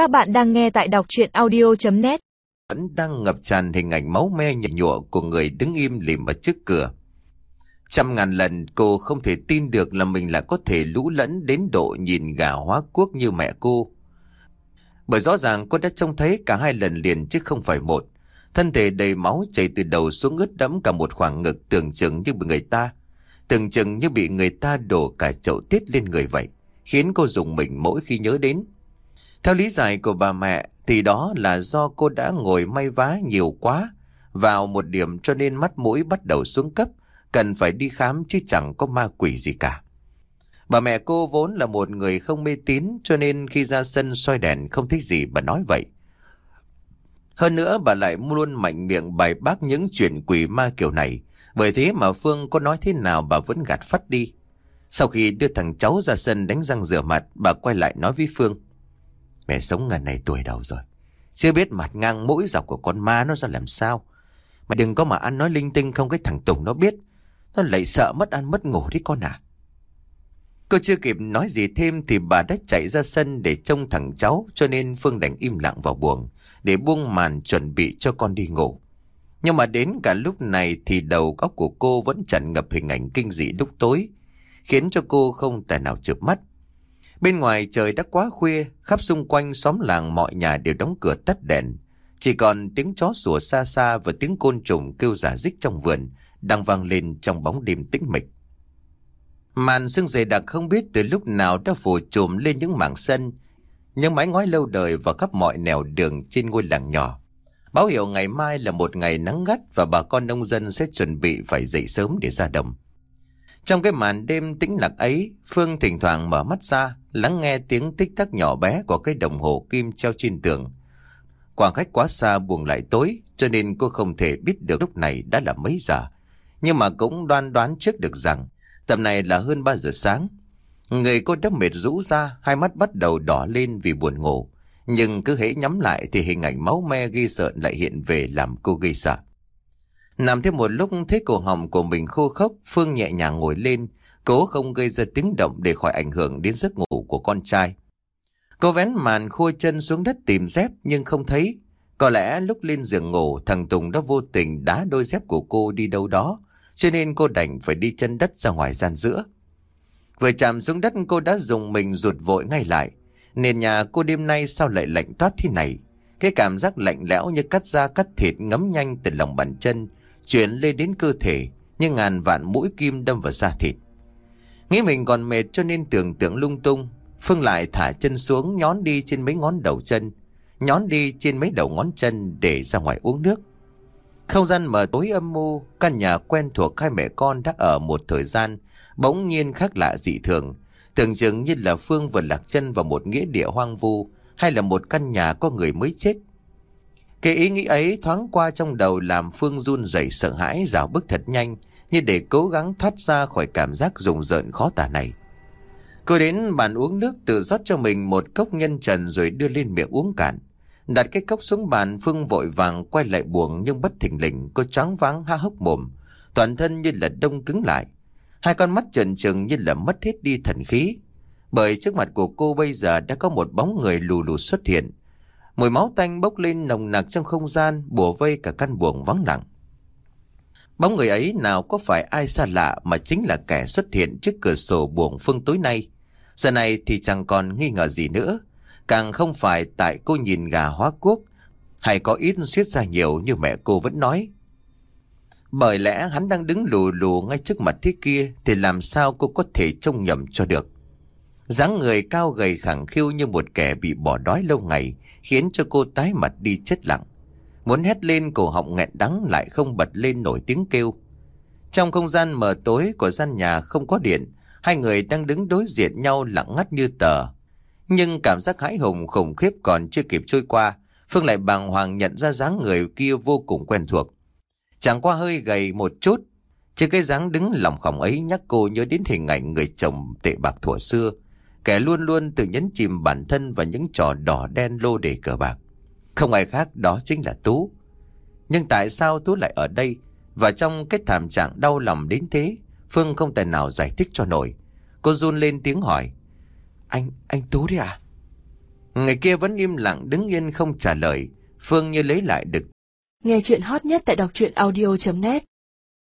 Các bạn đang nghe tại đọc chuyện audio.net Vẫn đang ngập tràn hình ảnh máu me nhẹ nhụa của người đứng im lìm ở trước cửa. Trăm ngàn lần cô không thể tin được là mình lại có thể lũ lẫn đến độ nhìn gà hóa quốc như mẹ cô. Bởi rõ ràng cô đã trông thấy cả hai lần liền chứ không phải một. Thân thể đầy máu chảy từ đầu xuống ướt đẫm cả một khoảng ngực tưởng chừng như bị người ta. Tưởng chừng như bị người ta đổ cả chậu tiết lên người vậy. Khiến cô dùng mình mỗi khi nhớ đến. Theo lý giải của bà mẹ thì đó là do cô đã ngồi may vá nhiều quá vào một điểm cho nên mắt mũi bắt đầu xuống cấp, cần phải đi khám chứ chẳng có ma quỷ gì cả. Bà mẹ cô vốn là một người không mê tín cho nên khi ra sân soi đèn không thích gì bà nói vậy. Hơn nữa bà lại luôn mạnh miệng bài bác những chuyện quỷ ma kiểu này. Bởi thế mà Phương có nói thế nào bà vẫn gạt phát đi. Sau khi đưa thằng cháu ra sân đánh răng rửa mặt, bà quay lại nói với Phương. Mẹ sống ngần này tuổi đầu rồi. Chưa biết mặt ngang mũi dọc của con ma nó ra làm sao. Mà đừng có mà ăn nói linh tinh không cái thằng Tùng nó biết. Nó lại sợ mất ăn mất ngủ đấy con à. Cô chưa kịp nói gì thêm thì bà đã chạy ra sân để trông thằng cháu cho nên Phương đành im lặng vào buồng để buông màn chuẩn bị cho con đi ngủ. Nhưng mà đến cả lúc này thì đầu óc của cô vẫn tràn ngập hình ảnh kinh dị lúc tối, khiến cho cô không thể nào chợp mắt. Bên ngoài trời đã quá khuya, khắp xung quanh xóm làng mọi nhà đều đóng cửa tắt đèn. Chỉ còn tiếng chó sủa xa xa và tiếng côn trùng kêu giả dích trong vườn đang vang lên trong bóng đêm tĩnh mịch. Màn sương dày đặc không biết từ lúc nào đã phủ trùm lên những mảng sân, những mái ngói lâu đời và khắp mọi nẻo đường trên ngôi làng nhỏ. Báo hiệu ngày mai là một ngày nắng gắt và bà con nông dân sẽ chuẩn bị phải dậy sớm để ra đồng. Trong cái màn đêm tĩnh lặng ấy, Phương thỉnh thoảng mở mắt ra, lắng nghe tiếng tích tắc nhỏ bé của cái đồng hồ kim treo trên tường. Khoảng khách quá xa buồn lại tối, cho nên cô không thể biết được lúc này đã là mấy giờ. Nhưng mà cũng đoán đoán trước được rằng, tầm này là hơn 3 giờ sáng. Người cô đã mệt rũ ra, hai mắt bắt đầu đỏ lên vì buồn ngủ. Nhưng cứ hễ nhắm lại thì hình ảnh máu me ghi sợn lại hiện về làm cô gây sợ. Nằm thêm một lúc thấy cổ họng của mình khô khốc, Phương nhẹ nhàng ngồi lên, cố không gây ra tiếng động để khỏi ảnh hưởng đến giấc ngủ của con trai. Cô vén màn khô chân xuống đất tìm dép nhưng không thấy. Có lẽ lúc lên giường ngủ thằng Tùng đã vô tình đá đôi dép của cô đi đâu đó, cho nên cô đành phải đi chân đất ra ngoài gian giữa. Vừa chạm xuống đất cô đã dùng mình rụt vội ngay lại. Nền nhà cô đêm nay sao lại lạnh toát thế này? Cái cảm giác lạnh lẽo như cắt da cắt thịt ngấm nhanh từ lòng bàn chân, chuyển lên đến cơ thể như ngàn vạn mũi kim đâm vào da thịt. Nghĩ mình còn mệt cho nên tưởng tượng lung tung, Phương lại thả chân xuống nhón đi trên mấy ngón đầu chân, nhón đi trên mấy đầu ngón chân để ra ngoài uống nước. Không gian mở tối âm mưu, căn nhà quen thuộc hai mẹ con đã ở một thời gian, bỗng nhiên khác lạ dị thường. Tưởng chừng như là Phương vừa lạc chân vào một nghĩa địa hoang vu, hay là một căn nhà có người mới chết. Cái ý nghĩ ấy thoáng qua trong đầu làm Phương run rẩy sợ hãi rào bước thật nhanh, như để cố gắng thoát ra khỏi cảm giác rùng rợn khó tả này. Cô đến bàn uống nước tự rót cho mình một cốc nhân trần rồi đưa lên miệng uống cạn. Đặt cái cốc xuống bàn Phương vội vàng quay lại buồng nhưng bất thình lình cô choáng váng ha hốc mồm. Toàn thân như là đông cứng lại. Hai con mắt trần trừng như là mất hết đi thần khí. Bởi trước mặt của cô bây giờ đã có một bóng người lù lù xuất hiện. Mùi máu tanh bốc lên nồng nặc trong không gian, bùa vây cả căn buồng vắng lặng. Bóng người ấy nào có phải ai xa lạ mà chính là kẻ xuất hiện trước cửa sổ buồng phương tối nay. Giờ này thì chẳng còn nghi ngờ gì nữa. Càng không phải tại cô nhìn gà hóa quốc hay có ít suýt ra nhiều như mẹ cô vẫn nói. Bởi lẽ hắn đang đứng lù lù ngay trước mặt thế kia thì làm sao cô có thể trông nhầm cho được dáng người cao gầy khẳng khiu như một kẻ bị bỏ đói lâu ngày khiến cho cô tái mặt đi chết lặng. Muốn hét lên cổ họng nghẹn đắng lại không bật lên nổi tiếng kêu. Trong không gian mờ tối của gian nhà không có điện, hai người đang đứng đối diện nhau lặng ngắt như tờ. Nhưng cảm giác hãi hùng khủng khiếp còn chưa kịp trôi qua, Phương lại bàng hoàng nhận ra dáng người kia vô cùng quen thuộc. Chẳng qua hơi gầy một chút, chứ cái dáng đứng lòng khổng ấy nhắc cô nhớ đến hình ảnh người chồng tệ bạc thuở xưa, kẻ luôn luôn tự nhấn chìm bản thân vào những trò đỏ đen lô đề cờ bạc. Không ai khác đó chính là Tú. Nhưng tại sao Tú lại ở đây và trong cái thảm trạng đau lòng đến thế, Phương không thể nào giải thích cho nổi. Cô run lên tiếng hỏi. Anh, anh Tú đấy à? Người kia vẫn im lặng đứng yên không trả lời. Phương như lấy lại được Nghe chuyện hot nhất tại đọc truyện audio.net